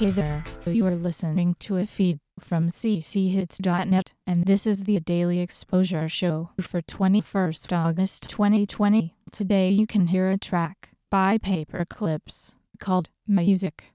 Hey there, you are listening to a feed from cchits.net, and this is the Daily Exposure Show for 21st August 2020. Today you can hear a track by Paper Clips called Music.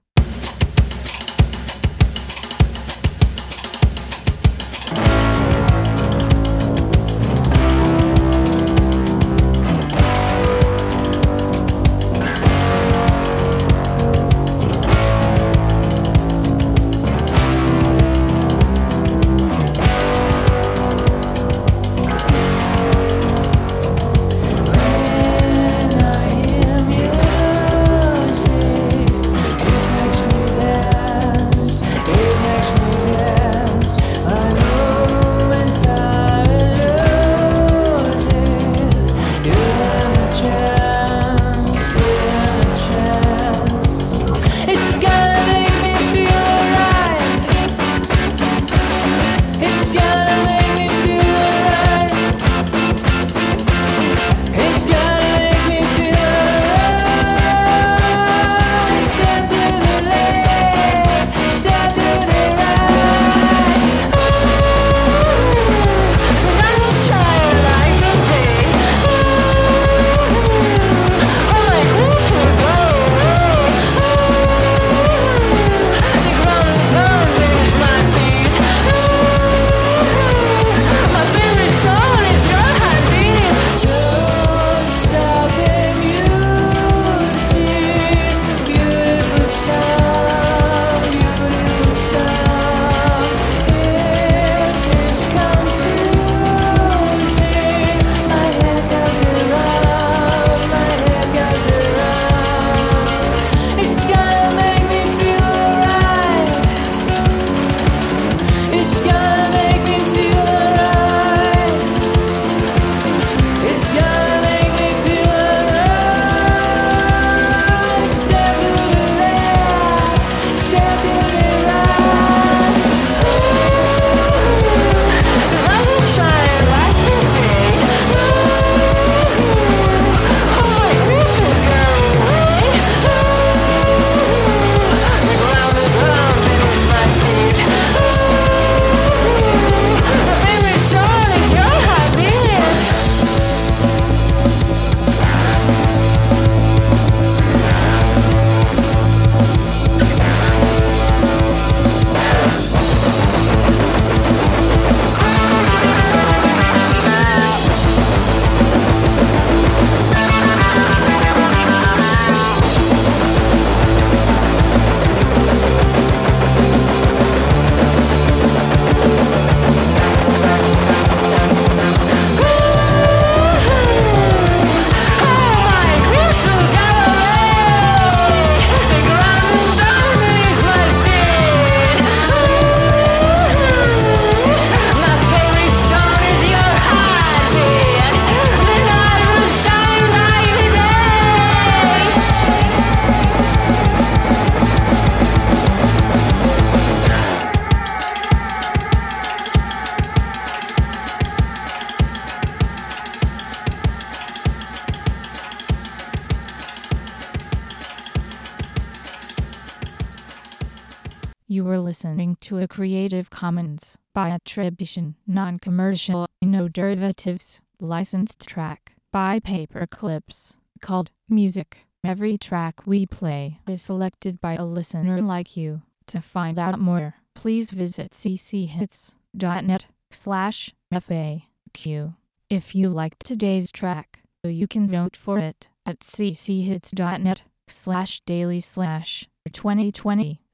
You were listening to a Creative Commons by attribution, non-commercial, no derivatives, licensed track by Paper Clips called Music. Every track we play is selected by a listener like you. To find out more, please visit cchits.net slash FAQ. If you liked today's track, you can vote for it at cchits.net slash daily slash 2020